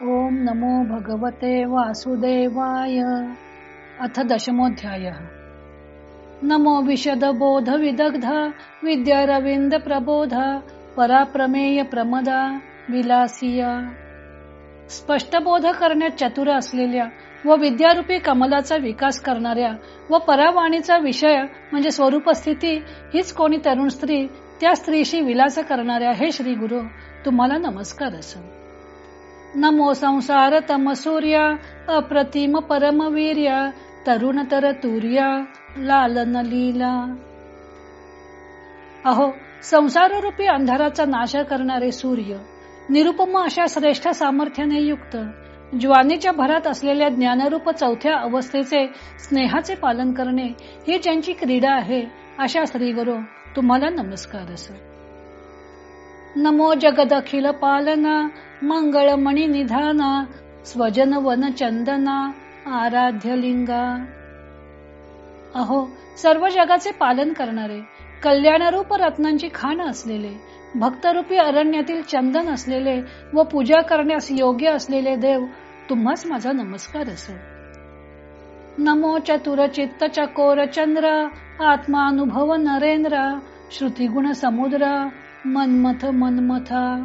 ओम नमो भगवते वासुदेवाय। अथ दशमोध्याय नमो विशद बोध विदग्ध विद्या रविंद प्रबोध पराप्रमेय प्रमदा विलासिया। स्पष्ट बोध करण्यात चतुर असलेल्या व विद्यारूपी कमलाचा विकास करणाऱ्या व परावाणीचा विषय म्हणजे स्वरूप स्थिती हीच कोणी तरुण स्त्री त्या स्त्रीशी विलास करणाऱ्या हे श्री गुरु तुम्हाला नमस्कार असं। नमो संसार तम अप्रतिम परमवीर्या तरुण तर तुर्या लालन लीला. अहो संसाररूपी अंधाराचा नाश करणारे सूर्य निरुपम अशा श्रेष्ठ सामर्थ्याने युक्त ज्वानीच्या भरात असलेल्या ज्ञानरूप चौथ्या अवस्थेचे स्नेहाचे पालन करणे ही ज्यांची क्रीडा आहे अशा श्रीगुरु तुम्हाला नमस्कार असो नमो जगदखिल पालना मंगळ मणी निधाना स्वजन वन चंदना आराध्य लिंगा अहो सर्व जगाचे पालन करणारे कल्याणरूप रत्नांची खाण असलेले भक्तरूपी अरण्यातील चंदन असलेले व पूजा करण्यास योग्य असलेले देव तुम्हाच माझा नमस्कार असो. नमो चतुर चित्त चकोर चंद्र आत्मानुभव नरेंद्र श्रुतिगुण समुद्र मनमथ मनमथा.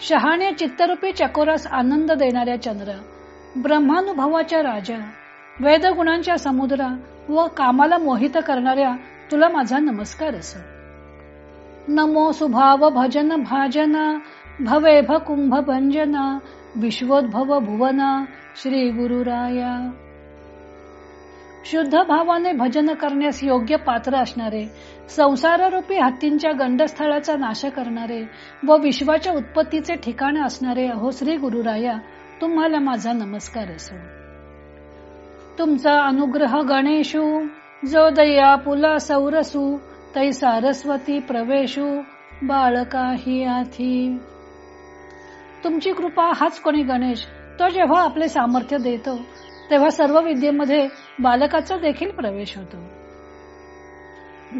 शहाण्या चित्तरूपी चकोरास आनंद देणाऱ्या चंद्र ब्रह्मानुभवाच्या राजा वेदगुणांच्या समुद्रा व कामाला मोहित करणाऱ्या तुला माझा नमस्कार असो. नमो सुभाव भजन भाजन भवे कुंभ भंजन विश्वोद्भव भुवना श्री गुरुराया. शुद्ध भावाने भजन करण्यास योग्य पात्र असणारे संसाररूपी हत्तींच्या गंडस्थळाचा नाश करणारे व विश्वाच्या उत्पत्तीचे ठिकाण असणारे अहो श्री गुरुराया तुम्हाला माझा नमस्कार असो. तुमचा अनुग्रह गणेशू जो दया पुला सौरसू तै सारस्वती प्रवेशू बाळकाही आथी तुमची कृपा हाच कोणी गणेश तो जेव्हा आपले सामर्थ्य देतो तेव्हा सर्व विद्येमध्ये बालकाचा देखील प्रवेश होतो.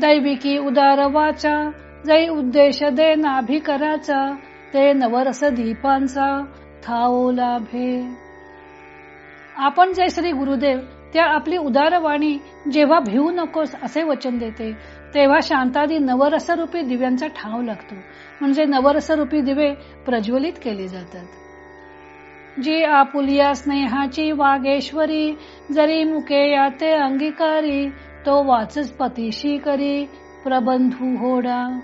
दैविकी उदार वाचा जै उद्देश दे नाभिकराचा ते नवरस दीपांचा थाओ लाभे. आपण जे श्री गुरुदेव त्या आपली उदारवाणी जेव्हा भिवू नकोस असे वचन देते तेव्हा शांतादी नवरसरूपी दिव्यांचा ठाव लागतो. म्हणजे नवरसरूपी दिवे प्रज्वलित केले जातात. जी आपुलिया स्नेहाची वागेश्वरी जरी मुके याते अंगीकारी तो वाचच पतीशी करी प्रबंधू होडा.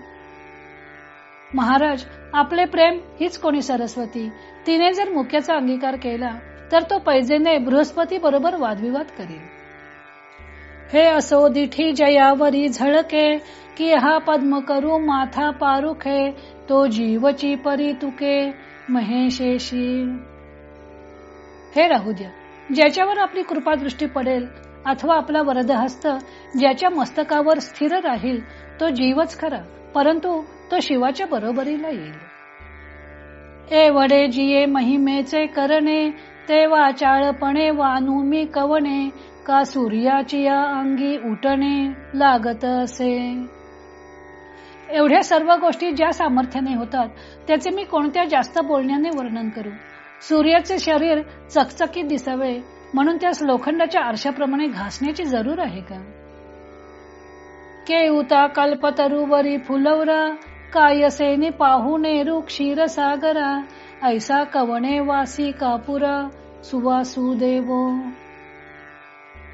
महाराज आपले प्रेम हीच कोणी सरस्वती. तिने जर मुख्याचा अंगीकार केला तर तो पैजेने बृहस्पती बरोबर वादविवाद करील. हे असो दिठी जयावरी झळके की हा पद्म करू माथा पारुखे तो जीवची परी तुके महेशेशी. हे राहू द्या. ज्याच्यावर आपली कृपादृष्टी पडेल अथवा आपला वरदहस्त ज्याच्या मस्तकावर स्थिर राहील तो जीवच खरा परंतु तो शिवाच्या बरोबरीला येईल. ए वडे जिये महिमेचे करणे ते वाचाळपणे वानू मी कवणे का सूर्याची या अंगी उठणे लागत असे. एवढ्या सर्व गोष्टी ज्या सामर्थ्याने होतात त्याचे मी कोणत्या जास्त बोलण्याने वर्णन करू? सूर्याचे शरीर चकचकीत दिसावे म्हणून त्यास लोखंडाच्या आरशाप्रमाणे घासण्याची जरूर आहे का? केऊता कल्पतरुवरी फुलवरा कायसेनी पाहुणे क्षीर सागरा ऐसा कवणे वासी कापुरा सुवासुदेव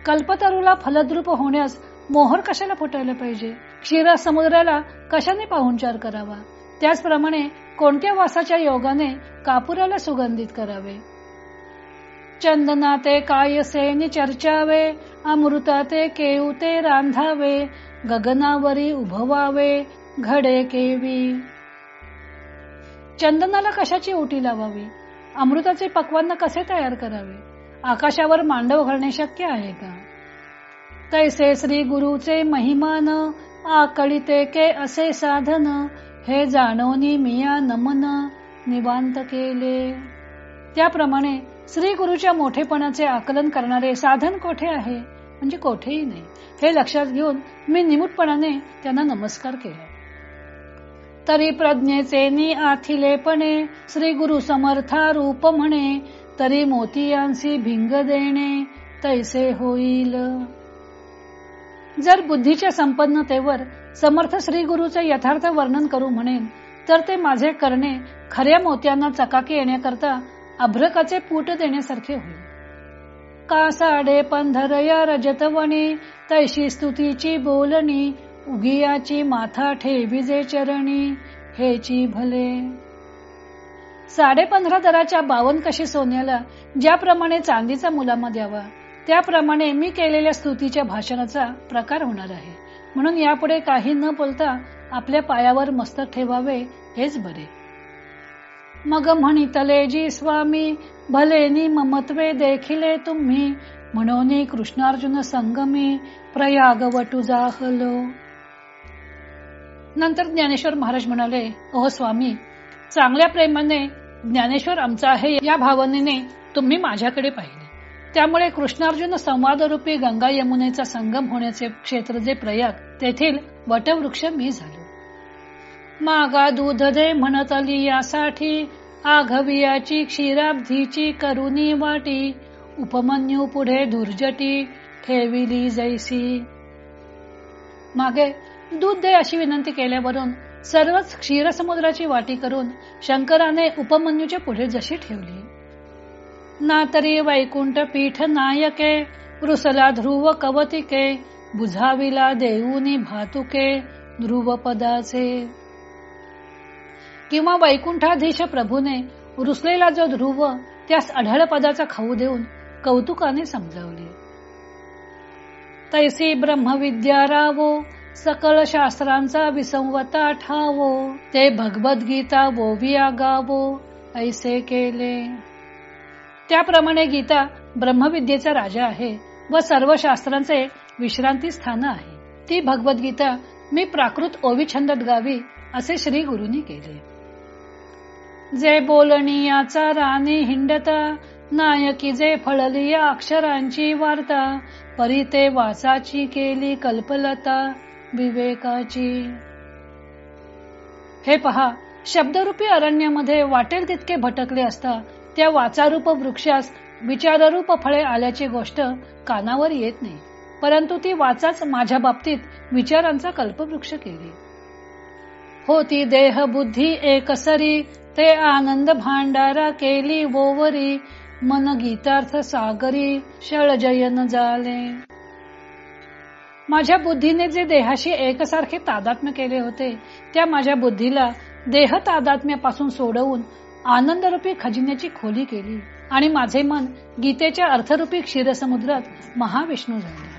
कल्पतरूला फलद्रूप होण्यास मोहर कशाला फुटायला पाहिजे? क्षीरा समुद्राला कशाने पाहुणचार करावा? त्याचप्रमाणे कोणत्या वासाच्या योगाने कापुराला सुगंधित करावे? चंदना ते कायसेनी चर्चावे अमृता ते केऊ ते रांधावे गगनावरी उभवावे घडे केवी. चंदनाला कशाची ओटी लावावी? अमृताचे पक्वान्न कसे तयार करावे? आकाशावर मांडव घालणे शक्य आहे का? तैसे श्री गुरुचे महिमान आकळीते के असे साधन हे जाणवनी मिया नमन निवांत केले. त्याप्रमाणे श्री गुरुच्या मोठेपणाचे आकलन करणारे साधन कोठे आहे? म्हणजे कोठेही नाही. हे लक्षात घेऊन मी निमुटपणाने त्यांना नमस्कार केला. तरी प्रज्ञेचे नि आथिलेपणे श्री गुरु समर्था रूप म्हणे तरी मोतियांसी भिंग देणे तैसे होईल. जर बुद्धीच्या संपन्नतेवर समर्थ श्री गुरुचे यथार्थ वर्णन करू म्हणेन तर ते माझे करणे खऱ्या मोत्यांना चकाकी येण्याकरता अभ्रकाचे पूट देण्यासारखे होईल. का साडे रजतवणी तैशी स्तुतीची बोलणी उगियाची माथा ठेविजे चरणी हेची भले. साडे पंधरा दराच्या बावन कशी सोन्याला ज्याप्रमाणे चांदीचा मुलामा द्यावा त्याप्रमाणे मी केलेल्या स्तुतीच्या भाषणाचा प्रकार होणार आहे. म्हणून यापुढे काही न बोलता आपल्या पायावर मस्तक ठेवावे हेच बरे. मग म्हणितले जी स्वामी भलेनी ममत्वे देखिले तुम्ही म्हणून कृष्णार्जुन संगमी प्रयाग वटू जाहलो. नंतर ज्ञानेश्वर महाराज म्हणाले ओह स्वामी चांगल्या प्रेमाने ज्ञानेश्वर आमचा आहे या भावनेने तुम्ही माझ्याकडे पाहिले. त्यामुळे कृष्णार्जुन संवादरूपी गंगा यमुनेचा संगम होण्याचे क्षेत्र जे प्रयाग तेथील वटवृक्ष मी झालो. मागा दूध दे म्हणत आली यासाठी आघवियाची क्षीराब्धीची करुणी वाटी उपमन्यू पुढे दुर्जटी ठेविली जैसी. मागे दूध दे अशी विनंती केल्यावरून सर्वच क्षीरसमुद्राची वाटी करून शंकराने उपमन्यूच्या पुढे जशी ठेवली. ना तरी वैकुंठ पीठ नायके वृसला ध्रुव कवतिके बुझाविला देऊनी भातुके ध्रुव पदाचे किंवा वैकुंठाधीश प्रभूने रुसलेला जो ध्रुव त्यास अढळ पदाचा खाऊ देऊन कौतुकाने समजावले. तैसी ब्रह्मविद्या रावो सकल शास्त्रांचा विसंवता ठावो ते भगवद्गीता वोविया गावो ऐसे केले. त्याप्रमाणे गीता ब्रह्मविद्येचा राजा आहे व सर्व शास्त्रांचे विश्रांती स्थान आहे. ती भगवद्गीता मी प्राकृत ओविछंदत गावी असे श्री गुरुनी केले. जे बोलणीयाचा राणी हिंडता नायकी जे फळली या अक्षरांची वार्ता परी ते केली कल्पलता विवेकाची. हे पहा शब्दरूपी अरण्यामध्ये वाटेल तितके भटकले असता त्या वाचारूप वृक्षास विचाररूप फळे आल्याची गोष्ट कानावर येत नाही. परंतु ती वाचाच माझ्या बाबतीत विचारांचा कल्पवृक्ष केली. होती देह बुद्धी एकसरी ते आनंद भांडारा केली वोवरी मन गीतार्थ सागरी शळजयन झाले माझ्या बुद्धीने जे देहाशी एकसारखे तादात्म्य केले होते त्या माझ्या बुद्धीला देह तादात्म्यापासून सोडवून आनंदरूपी खजिन्याची खोली केली आणि माझे मन गीतेच्या अर्थरूपी क्षीरसमुद्रात महाविष्णू झाले.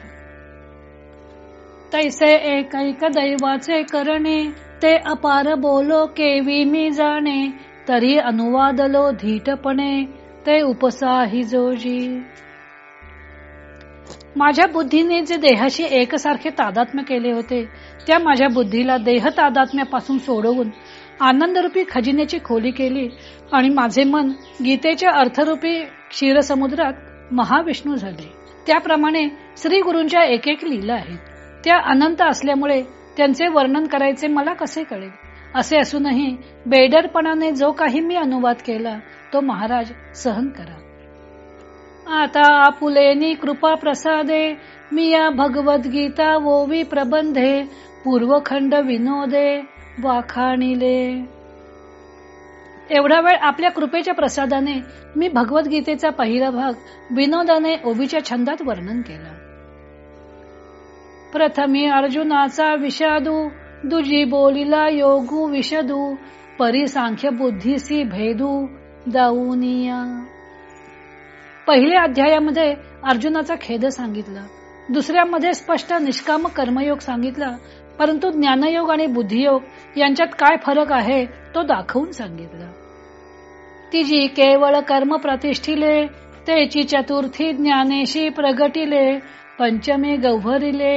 तैसे एकैक दैवाचे करणे ते अपार बोलो केवी मी जाणे तरी अनुवादलो धीटपणे ते उपसाही जोजी माझ्या बुद्धीने जे देहाशी एकसारखे तादात्म्य केले होते त्या माझ्या बुद्धीला देह तादात्म्यापासून सोडवून आनंदरूपी खजिन्याची खोली केली आणि माझे मन गीतेच्या अर्थरूपी क्षीरसमुद्रात महाविष्णू झाले. त्याप्रमाणे श्री गुरूंच्या एक एक लीला आहेत. त्या अनंत असल्यामुळे त्यांचे वर्णन करायचे मला कसे कळेल? असे असूनही बेडरपणाने जो काही मी अनुवाद केला तो महाराज सहन करा. आता आपुलेनी कृपा प्रसादे मी या भगवद्गीता वोवी प्रबंधे पूर्वखंड विनोदे वाखाणिले. एवढा वेळ आपल्या कृपेच्या प्रसादाने मी भगवद्गीतेचा पहिला भाग विनोदाने ओबीच्या छंदात वर्णन केला. प्रथमी अर्जुनाचा विषादू दुजी बोलिला योगू विषदू परी सांख्य बुद्धीसी भेदू दाऊनिया पहिल्या अध्यायामध्ये अर्जुनाचा खेद सांगितला. दुसऱ्यामध्ये स्पष्ट निष्काम कर्मयोग सांगितला. परंतु ज्ञानयोग आणि बुद्धियोग यांच्यात काय फरक आहे तो दाखवून सांगितला. तिजी केवळ कर्म प्रतिष्ठिले तेची चतुर्थी ज्ञानेशी प्रगटिले पंचमे गव्हरिले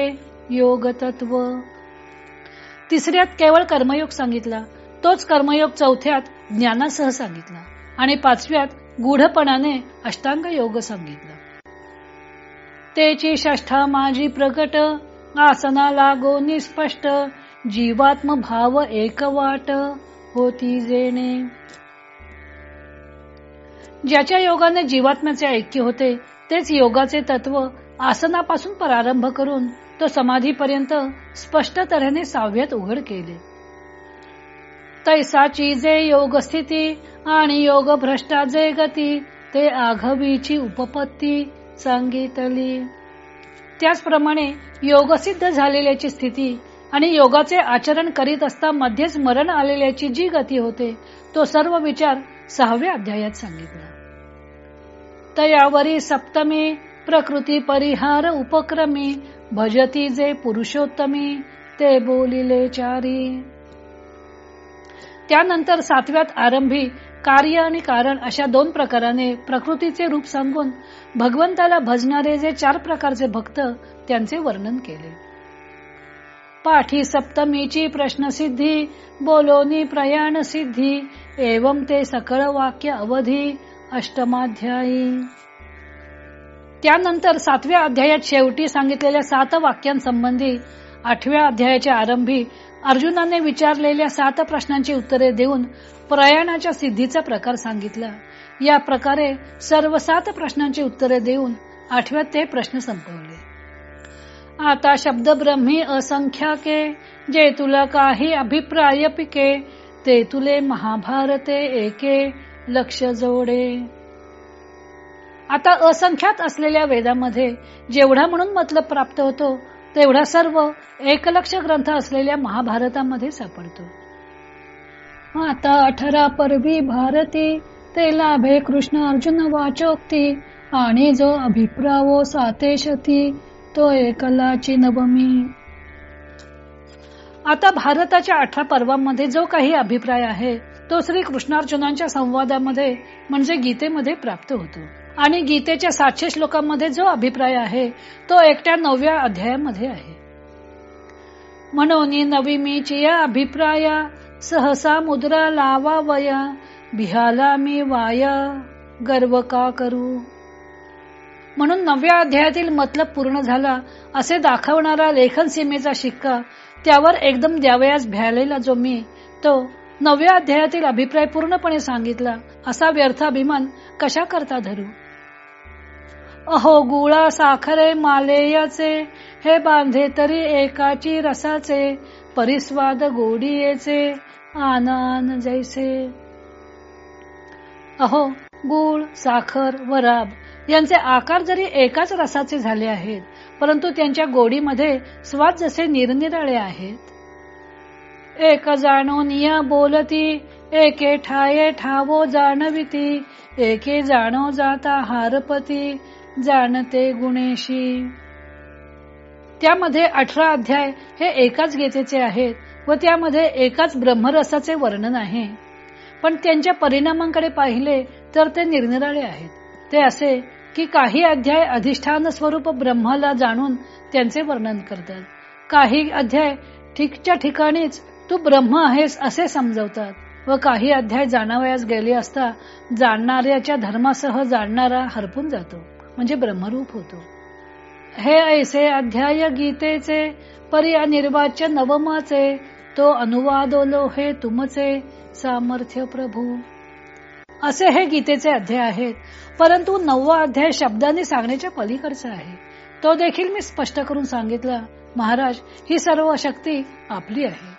योग तत्व तिसऱ्यात केवळ कर्मयोग सांगितला तोच कर्मयोग चौथ्यात ज्ञानासह सांगितला आणि पाचव्यात गूढपणाने अष्टांग योग सांगितला. तेची षष्ठा माझी प्रकट आसना लागो निस्पष्ट जीवात्म भाव एक वाट होती जेणे. ज्याच्या योगाने जीवात्म्याचे ऐक्य होते तेच योगाचे तत्व आसनापासून प्रारंभ करून तो समाधीपर्यंत स्पष्ट तऱ्हेने साव्यात उघड केले. तैसाची जे योग स्थिती आणि योग भ्रष्टा जे गती ते आघवीची उपपत्ती सांगितली. त्याचप्रमाणे योगसिद्ध झालेल्याची स्थिती आणि योगाचे आचरण करीत असता मध्येच मरण आलेल्याची जी गती होते तो सर्व विचार सहाव्या अध्यायात सांगितला. तयावरी सप्तमी प्रकृती परिहार उपक्रमी भजती जे पुरुषोत्तमी ते बोलिले चारी. त्यानंतर सातव्यात आरंभी कार्य आणि कारण अशा दोन प्रकाराने प्रकृतीचे रूप सांगून भगवंताला भजणारे जे चार प्रकारचे भक्त त्यांचे वर्णन केले. पाठी सप्तमीची प्रश्नसिद्धी बोलोनी प्रयाण सिद्धी एवं ते सकळ वाक्य अवधी अष्टमाध्यायी. त्यानंतर सातव्या अध्यायात शेवटी सांगितलेल्या सात वाक्यांसंबंधी आठव्या अध्यायाच्या आरंभी अर्जुनाने विचारलेल्या सात प्रश्नांची उत्तरे देऊन प्रयाणाच्या सिद्धीचा प्रकार सांगितला. या प्रकारे सर्व सात प्रश्नांची उत्तरे देऊन आठव्यात ते प्रश्न संपवले. आता शब्द ब्रह्मी असंख्याके जे तुला काही अभिप्राय पिके ते तुले महाभारते एके लक्ष जोडे. आता असंख्यात असलेल्या वेदामध्ये जेवढा म्हणून मतलब प्राप्त होतो तेवढा सर्व एकलक्ष ग्रंथ असलेल्या महाभारतामध्ये सापडतो. आता अठरा परवी भारती ते लाभे कृष्ण अर्जुन वाचोक्ती आणि जो अभिप्रावो सातेशती तो एकलाची नवमी आता भारताच्या अठरा पर्वांमध्ये जो काही अभिप्राय आहे तो श्री कृष्णार्जुनांच्या संवादामध्ये म्हणजे गीतेमध्ये प्राप्त होतो. आणि गीतेच्या सातशे श्लोकांमध्ये जो अभिप्राय आहे तो एकट्या नवव्या अध्यायामध्ये आहे. म्हणून नवी मी चिया अभिप्राया सहसा मुद्रा लावा वया बिहाला मी वाया गर्व का करू? म्हणून नवव्या अध्यायातील मतलब पूर्ण झाला असे दाखवणारा लेखन सीमेचा शिक्का त्यावर एकदम द्यावयास भ्यालेला जो मी तो नवव्या अध्यायातील अभिप्राय पूर्णपणे सांगितला असा व्यर्थ अभिमान कशा करता धरू? अहो गुळा साखरे मालेयाचे हे बांधे तरी एकाची रसाचे परिस्वाद गोडीयेचे आनंद जैसे. अहो गुळ साखर व राब यांचे आकार जरी एकाच रसाचे झाले आहेत परंतु त्यांच्या गोडीमध्ये स्वाद जसे निरनिराळे आहेत. एक जाणो निया बोलती एके ठाये ठावो जाणविती एके जाणो जाता हारपती जाणते गुणेशी. त्यामध्ये अठरा अध्याय हे एकाच गीतेचे आहेत व त्यामध्ये एकाच ब्रह्मरसाचे वर्णन आहे. पण त्यांच्या परिणामांकडे पाहिले तर ते निरनिराळे आहेत. ते असे की काही अध्याय अधिष्ठान स्वरूप ब्रह्माला जाणून त्यांचे वर्णन करतात. काही अध्याय ठीकच्या ठिकाणीच तू ब्रह्म आहेस असे समजवतात व काही अध्याय जाणावयास गेले असता जाणणाऱ्याच्या धर्मासह जाणणारा हरपून जातो. म्हणजे ब्रह्मरूप होतो. हे ऐसे अध्याय गीतेचे परी अनिर्वाच्य नवमाचे तो अनुवादोलो हे तुमचे सामर्थ्य प्रभू. असे हे गीतेचे अध्याय आहेत. परंतु नववा अध्याय शब्दांनी सांगण्याच्या पलीकडचा आहे. तो देखील मी स्पष्ट करून सांगितला. महाराज ही सर्व शक्ती आपली आहे.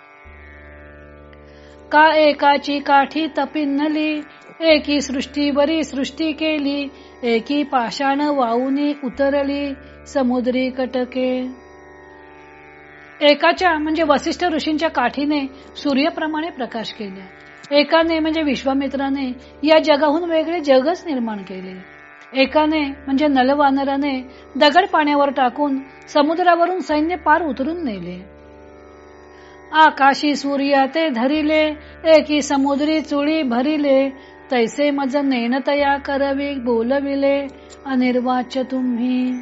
का एकाची काठी तपिन्नली एकी सृष्टीवरी सृष्टी केली एकी पाषाण वाऊनी उतरली समुद्री कटके. एकाच्या म्हणजे वसिष्ठ ऋषींच्या काठीने सूर्यप्रमाणे प्रकाश केला. एकाने म्हणजे विश्वामित्राने या जगाहून वेगळे जगच निर्माण केले. एकाने म्हणजे नलवानराने दगड पाण्यावर टाकून समुद्रावरून सैन्य पार उतरून नेले. आकाशी सूर्या ते धरिले एकी समुद्री चुळी भरिले तैसे मज नेणतया करवी बोलविले अनिर्वाच्य तुम्ही.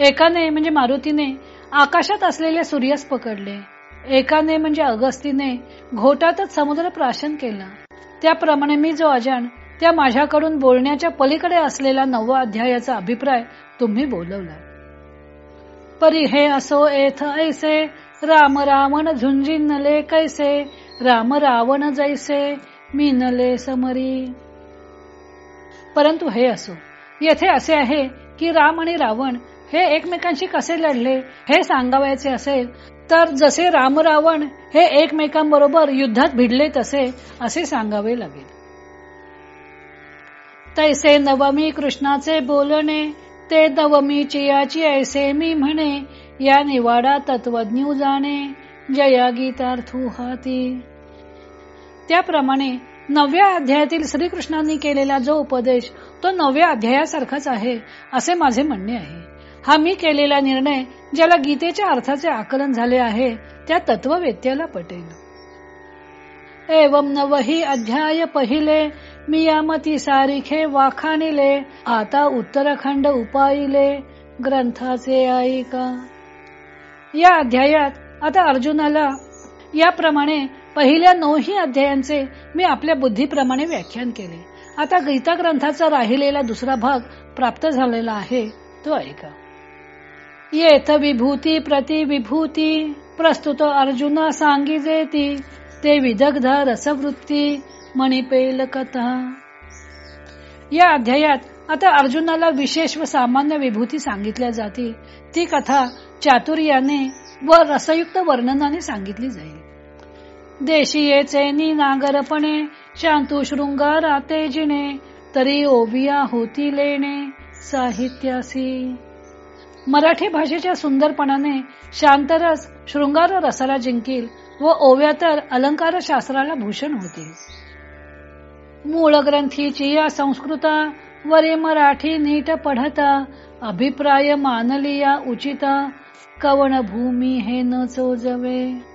एकाने म्हणजे मारुतीने आकाशात असलेले सूर्यास पकडले. एकाने म्हणजे अगस्तीने घोटातच समुद्र प्राशन केला. त्याप्रमाणे मी जो अजाण त्या माझ्याकडून बोलण्याच्या पलीकडे असलेला नववा अध्यायाचा अभिप्राय तुम्ही बोलवला. परी हे असो एथ ऐसे राम रावण झुंजिनले कैसे राम रावण जैसे मिनले समरी. परंतु हे असो येथे असे आहे की राम आणि रावण हे एकमेकांशी कसे लढले हे सांगावायचे असेल तर जसे राम रावण हे एकमेकांबरोबर युद्धात भिडले तसे असे सांगावे लागेल. तैसे नवमी कृष्णाचे बोलणे ते नवमी चियाची ऐसे मी म्हणे या निवाडा तत्वज्ञ जाणे जया गीतार्थू हाती. त्याप्रमाणे नवव्या अध्यायातील श्रीकृष्णांनी केलेला जो उपदेश तो नवव्या अध्यायासारखाच आहे असे माझे म्हणणे आहे. हा मी केलेला निर्णय ज्याला गीतेच्या अर्थाचे आकलन झाले आहे त्या तत्ववेत्याला पटेल. एवं नवही अध्याय पहिले मी यामती सारिखे वाखाणिले आता उत्तराखंड उपायले ग्रंथाचे ऐका. या अध्यायात आता अर्जुनाला याप्रमाणे पहिल्या नऊही अध्यायांचे मी आपल्या बुद्धीप्रमाणे व्याख्यान केले. आता गीता ग्रंथाचा राहिलेला दुसरा भाग प्राप्त झालेला आहे तो ऐका. येथ विभूती प्रति विभूती प्रस्तुत अर्जुना सांगिजेती ते विदग्ध रसवृत्ती मणिपेल कथा. या अध्यायात आता अर्जुनाला विशेष व सामान्य विभूती सांगितल्या जाते. ती कथा चातुर्याने व रसयुक्त वर्णनाने सांगितली जाईल. देशीयेचे नि नागरपणे शांतू शृंगारा तेजिणे तरी ओबिया होती लेणे साहित्यासी. मराठी भाषेच्या सुंदरपणाने शांतरस शृंगार रसाला जिंकील व ओव्या तर अलंकार शास्त्राला भूषण होते मूळ ग्रंथीची या संस्कृता वरे मराठी नीट पढता अभिप्राय मानलिया उचिता कवण भूमी हे न चोजवे.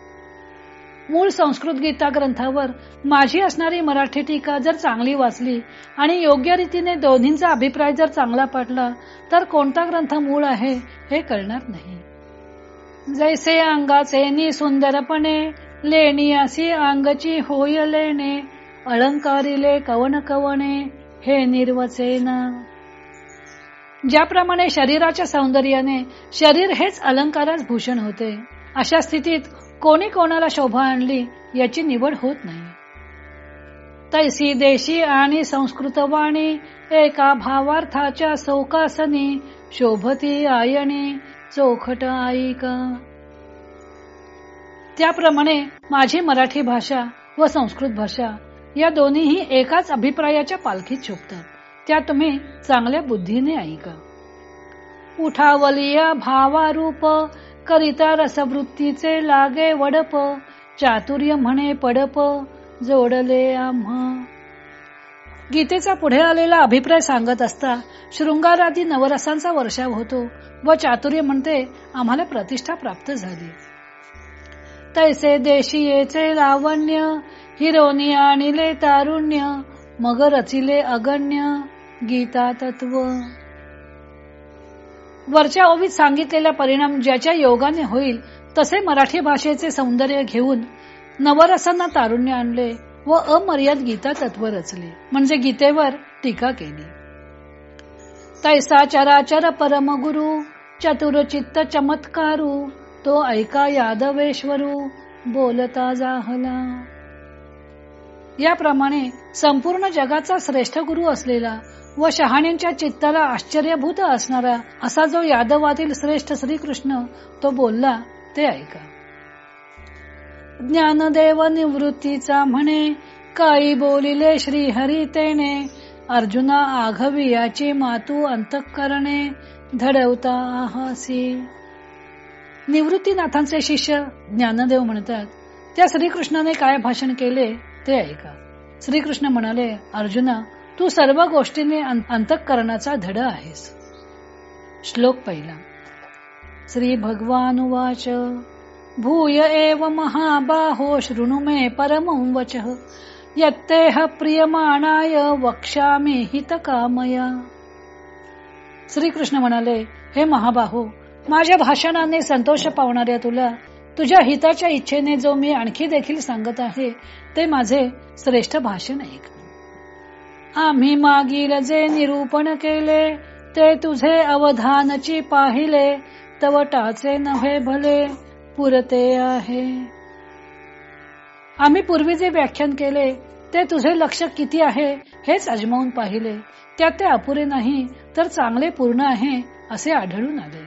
मूळ संस्कृत गीता ग्रंथावर माझी असणारी मराठी टीका जर चांगली वाचली आणि योग्य रीतीने दोन्हींचा अभिप्राय जर चांगला पडला तर कोणता ग्रंथ मूळ आहे हे कळणार नाही. जैसे अंगाचे नि सुंदरपणे लेणी असी अंगची होय लेणे अलंकारिले कवन कवणे हे निर्वचेना. ज्याप्रमाणे शरीराच्या सौंदर्याने शरीर हेच अलंकारास भूषण होते अशा स्थितीत कोणी कोणाला शोभा आणली याची निवड होत नाही. तैसी देशी आणि संस्कृत वाणी एका भावार्थाच्या सौकासनी शोभती आयणी चोखट आईका. त्याप्रमाणे माझी मराठी भाषा व संस्कृत भाषा या दोन्हीही एकाच अभिप्रायाच्या पालखीत शोभतात. त्या तुम्ही चांगल्या बुद्धीने ऐका. उठावलिया भावारूप करिता रसवृत्तीचे लागे वडप चातुर्य म्हणे पडप जोडले आम्हा. गीतेचा पुढे आलेला अभिप्राय सांगत असता शृंगारादी नवरसांचा वर्षाव होतो व चातुर्य म्हणते आम्हाला प्रतिष्ठा प्राप्त झाली. तैसे देशीयेचे लावण्य हिरोनी आणिले तारुण्य मग रचिले अगण्य गीता तत्व वरच्या ओवीत सांगितलेला परिणाम ज्याच्या योगाने होईल तसे मराठी भाषेचे सौंदर्य घेऊन नवरसांना तारुण्य आणले व अमर्याद गीता तत्व रचले. म्हणजे गीतेवर टीका केली. तैसा चराचर परमगुरु चतुरचित्त चमत्कारू तो ऐका यादवेश्वरू बोलता जाहला. याप्रमाणे संपूर्ण जगाचा श्रेष्ठ गुरु असलेला व शहाण्यांच्या चित्ताला आश्चर्यभूत असणारा असा जो यादवातील श्रेष्ठ श्रीकृष्ण तो बोलला ते ऐका. ज्ञानदेव निवृत्तीचा म्हणे काही बोलिले श्रीहरी तेने अर्जुना आघवी याची मातू अंतःकरणे धडवता आहासी. निवृत्तीनाथांचे शिष्य ज्ञानदेव म्हणतात त्या श्रीकृष्णाने काय भाषण केले ते ऐका. श्रीकृष्ण म्हणाले अर्जुना तू सर्व गोष्टीने अंतःकरणाचा धड आहेस. श्लोक पहिला. श्री भगवान वाच भूय एव महाबाहो शृणु मे परम वच। यत्तेह प्रियमाणाय वक्षामि हित कामया श्रीकृष्ण म्हणाले हे महाबाहो माझ्या भाषणाने संतोष पावणाऱ्या तुला तुझ्या हिताच्या इच्छेने जो मी आणखी देखील सांगत आहे ते माझे श्रेष्ठ भाषण ऐक. आम्ही मागील जे निरूपण केले ते तुझे अवधानची पाहिले तवटाचे नव्हे भले पुरते आहे. आम्ही पूर्वी जे व्याख्यान केले ते तुझे लक्ष किती आहे हेच अजमावून पाहिले. त्यात ते अपुरे नाही तर चांगले पूर्ण आहे असे आढळून आले.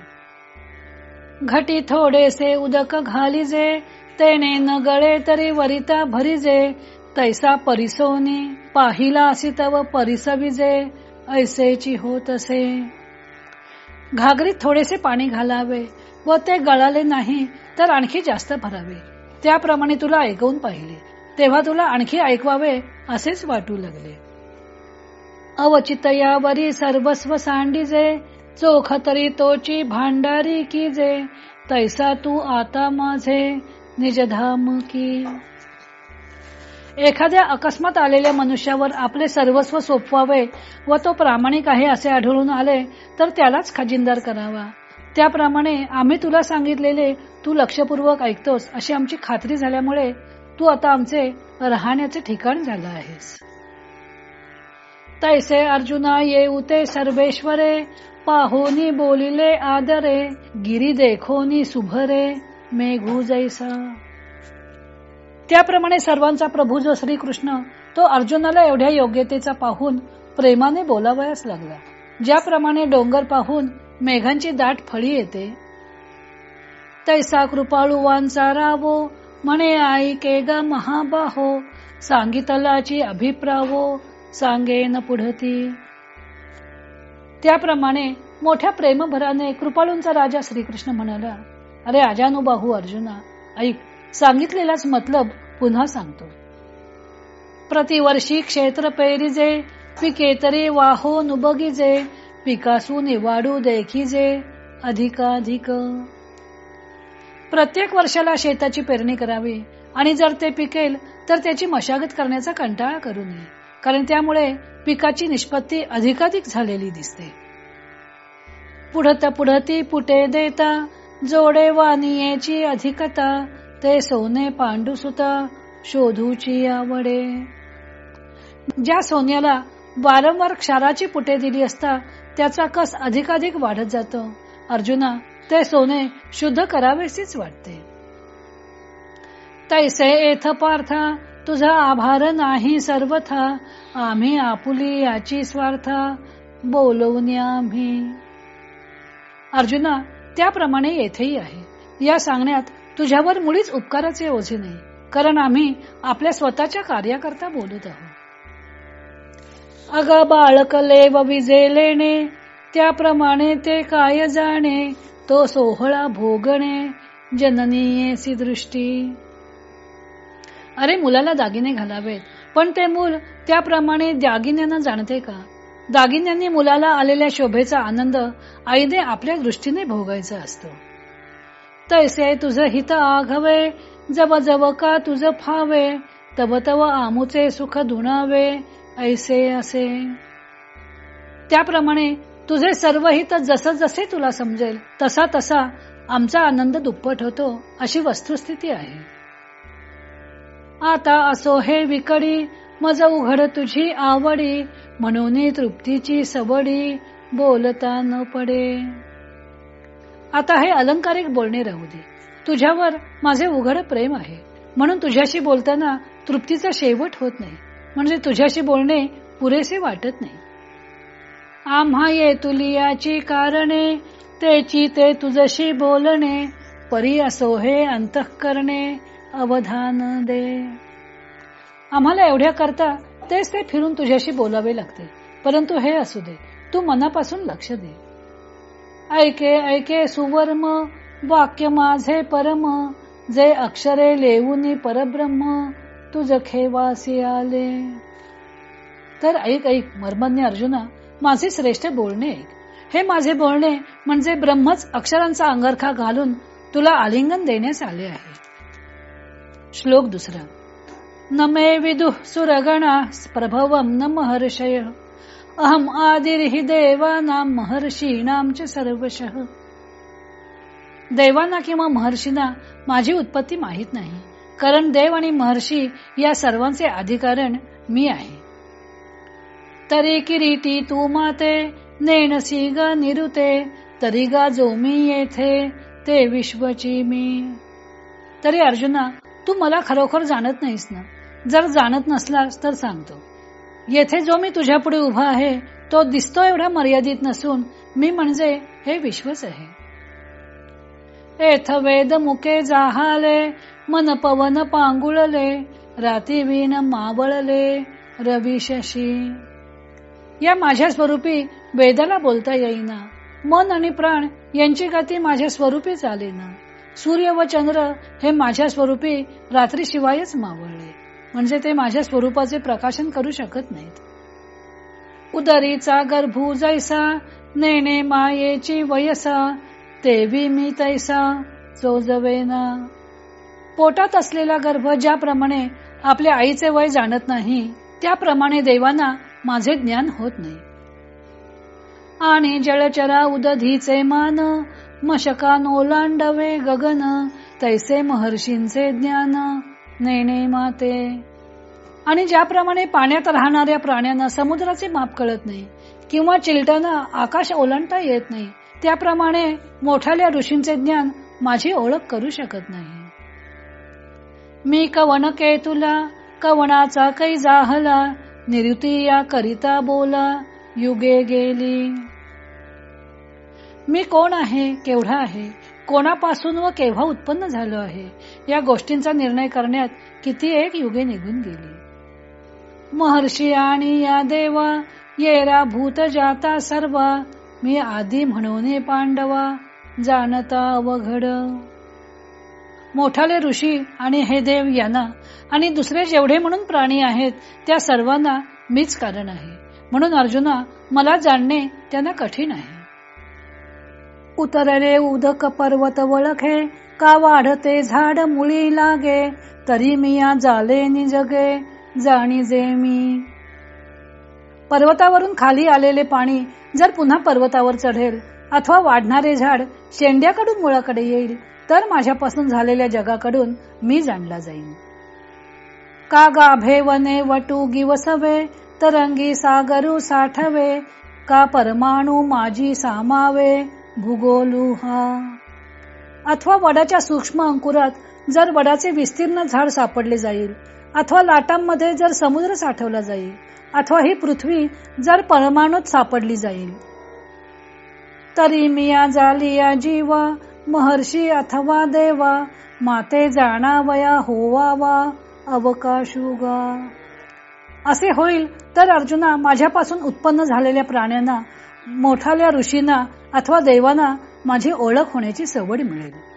घटी थोडेसे उदक घालीजे तेने न गळे तरी वरिता भरीजे तैसा परिसोनी पाहिला असी तव परिसविजे ऐसेची होत असे. घागरीत थोडेसे पाणी घालावे व ते गळाले नाही तर आणखी जास्त भरावे. त्याप्रमाणे तुला ऐकवून पाहिले. तेव्हा तुला आणखी ऐकवावे असेच वाटू लागले. अवचित यावरी सर्वस्व सांडीजे चोख तरी तोची भांडारी की जे तैसा तू आता माझे निजधाम की. एखाद्या अकस्मात आलेल्या मनुष्यावर आपले सर्वस्व सोपवावे व तो प्रामाणिक आहे असे आढळून आले तर त्यालाच खजिनदार करावा. त्याप्रमाणे आम्ही तुला सांगितलेले तू लक्षपूर्वक ऐकतोस अशी आमची खात्री झाल्यामुळे तू आता आमचे राहण्याचे ठिकाण झालं आहेस. तैसे अर्जुना येऊते सर्वेश्वरे पाहोनी बोलिले आदरे गिरी देखोनी सुभरे मेघू जैसा। त्याप्रमाणे सर्वांचा प्रभू जो श्रीकृष्ण तो अर्जुनाला एवढ्या योग्यतेचा पाहून प्रेमाने बोलावयास लागला. ज्याप्रमाणे डोंगर पाहून मेघांची दाट फळी येते. तैसा कृपाळुवांचा रावो म्हणे आई के ग महाबाहो सांगितलाची अभिप्रावो सांगेन पुढती. त्याप्रमाणे मोठ्या प्रेमभराने कृपाळूंचा राजा श्रीकृष्ण म्हणाला अरे आजानुबाहू अर्जुना ऐक सांगितलेलाच मतलब पुन्हा सांगतो. प्रतिवर्षी क्षेत्र पेरीजे पिकेतरी वाहो नुबगीजे पिकासू निवाडू देखीजे अधिकाधिक. प्रत्येक वर्षाला शेताची पेरणी करावी आणि जर ते पिकेल तर त्याची मशागत करण्याचा कंटाळा करू नये कारण त्यामुळे पिकाची निष्पत्ती अधिकाधिक झालेली दिसते. पुढत पुढती पुटे देता जोडे वानियेची अधिकता ते सोने पांडुसुता शोधूची आवडे. ज्या सोन्याला वारंवार क्षाराची पुटे दिली असता त्याचा कस अधिकाधिक वाढत जातो. अर्जुना ते सोने शुद्ध करावेसीच वाटते. तैसे एथ पार्था तुझा आभार नाही सर्वथा. आम्ही आपुली याची स्वार्था बोलवून आम्ही. अर्जुना त्याप्रमाणे येथेही आहे. या सांगण्यात तुझ्यावर मुळीच उपकाराचे ओझे नाही कारण आम्ही आपल्या स्वतःच्या कार्याकरता बोलत आहोत. अग बाळकले व विजेलेणे त्याप्रमाणे ते काय जाणे तो सोहळा भोगणे जननीयेसी दृष्टी अरे मुलाला दागिने घालावेत पण ते मूल त्याप्रमाणे दागिन्यांना जाणते का? दागिन्यांनी मुलाला आलेल्या शोभेचा आनंद आईने आपल्या दृष्टीने भोगायचा असतो. तैसे तुझ हित आघवे जब जब का तुझ फावे तव तव आमुचे सुख धुणावे ऐसे असे. त्याप्रमाणे तुझे सर्व हित जस जसे तुला समजेल तसा तसा आमचा आनंद दुप्पट होतो अशी वस्तुस्थिती आहे. आता असो हे विकडी मज उघड तुझी आवडी म्हणून तृप्तीची सवडी बोलता न पडे. आता हे अलंकारिक बोलणे राहू दे. तुझ्यावर माझे उघड प्रेम आहे. म्हणून तुझ्याशी बोलताना तृप्तीचा शेवट होत नाही. म्हणजे तुझ्याशी बोलणे पुरेसे वाटत नाही. आम्हा ये तुलियाची कारणे तेची ते तुझशी बोलणे परी असो हे अंतःकरणे अवधान दे. आम्हाला एवढ्या करता तेच ते फिरून तुझ्याशी बोलावे लागते. परंतु हे असू दे. तू मनापासून लक्ष दे. ऐके ऐके सुवर्म वाक्य माझे परम जे अक्षरे लेऊनी परब्रह्म तुझ खेवासी आले. तर ऐक ऐक मर्मन्य अर्जुना माझे श्रेष्ठ बोलणे ऐक हे माझे बोलणे म्हणजे ब्रह्मच अक्षरांचा अंगरखा घालून तुला आलिंगन देण्यास आले आहे. श्लोक दुसरा. न मे विदु सुरगणा प्रभवं न महर्षय अहम आदिर्हि देवाना महर्षीणाम च सर्वशः. देवांना किंवा महर्षींना माझी उत्पत्ती माहीत नाही. कारण देव आणि महर्षी या सर्वांचे अधिकारण मी आहे. तरी किरीटी तू माते नेणसी ग निरुते तरी गा जो मी येथे ते विश्वची मी. तरी अर्जुना तू मला खरोखर जाणत नाहीस ना? जर जाणत नसलास तर सांगतो. येथे जो मी तुझ्या पुढे उभा आहे तो दिसतो एवढा मर्यादित नसून मी म्हणजे हे विश्वच आहे. एथ वेद मुके जाहाले मन पवन पांगुळले राती विण मावळले रवी शशी. या माझ्या स्वरूपी वेदाला बोलता येईना. मन आणि प्राण यांची गती माझ्या स्वरूपीच आली ना सूर्य व चंद्र हे माझ्या स्वरूपी रात्री शिवायच मावळले. म्हणजे ते माझ्या स्वरूपाचे प्रकाशन करू शकत नाहीत. उदरीचा गर्भू जैसा नेणे मायेची वयसा तेवी मी तैसा चोजवेना पोटात असलेला गर्भ ज्याप्रमाणे आपल्या आईचे वय जाणत नाही त्याप्रमाणे देवांना माझे ज्ञान होत नाही. आणि जळचरा उदधीचे मान मशका नोलांडवे गगन तैसे महर्षींचे ज्ञान. नेणे माते. आणि ज्याप्रमाणे पाण्यात राहणाऱ्या प्राण्यांना समुद्राचे माप कळत नाही किंवा चिलटांना आकाश ओलांडता येत नाही त्याप्रमाणे मोठ्याल्या ऋषींचे ज्ञान माझी ओळख करू शकत नाही. मी कवन के तुला कवनाचा कै जाहला निरुती या करिता बोला युगे गेली. मी कोण आहे केवढा आहे कोणापासून व केव्हा उत्पन्न झालो आहे? या गोष्टींचा निर्णय करण्यात किती एक युगे निघून गेली. महर्षी आणि या देवा येरा भूत जाता सर्व मी आधी म्हणून पांडवा जाणता अवघड. मोठाले ऋषी आणि हे देव यांना आणि दुसरे जेवढे म्हणून प्राणी आहेत त्या सर्वांना मीच कारण आहे. म्हणून अर्जुना मला जाणणे त्यांना कठीण आहे. उतरले उदक पर्वत वळखे का वाढते झाड मुळी लागे तरी मी या जाले निजगे जाणी जे मी. पर्वतावरून खाली आलेले पाणी जर पुन्हा पर्वतावर चढेल अथवा वाढणारे झाड शेंड्याकडून मुळाकडे येईल तर माझ्यापासून झालेल्या जगाकडून मी जाणला जाईन. का गाभे वने वटू गिवसवे तरंगी सागरू साठवे का परमाणू माझी सामावे भूगोलुहा. अथवा वडाच्या सूक्ष्म अंकुरात जर वडाचे विस्तीर्ण झाड सापडले जाईल अथवा लाटांमध्ये जर समुद्र साठवला जाईल अथवा ही पृथ्वी जर परमाणूत सापडली जाईल. तरी मिया जालिया जीवा महर्षी अथवा देवा माते जाणावया होवावा अवकाशुगा. असे होईल तर अर्जुना माझ्यापासून उत्पन्न झालेल्या प्राण्यांना मोठाल्या ऋषींना अथवा देवांना माझी ओळख होण्याची सवड मिळेल.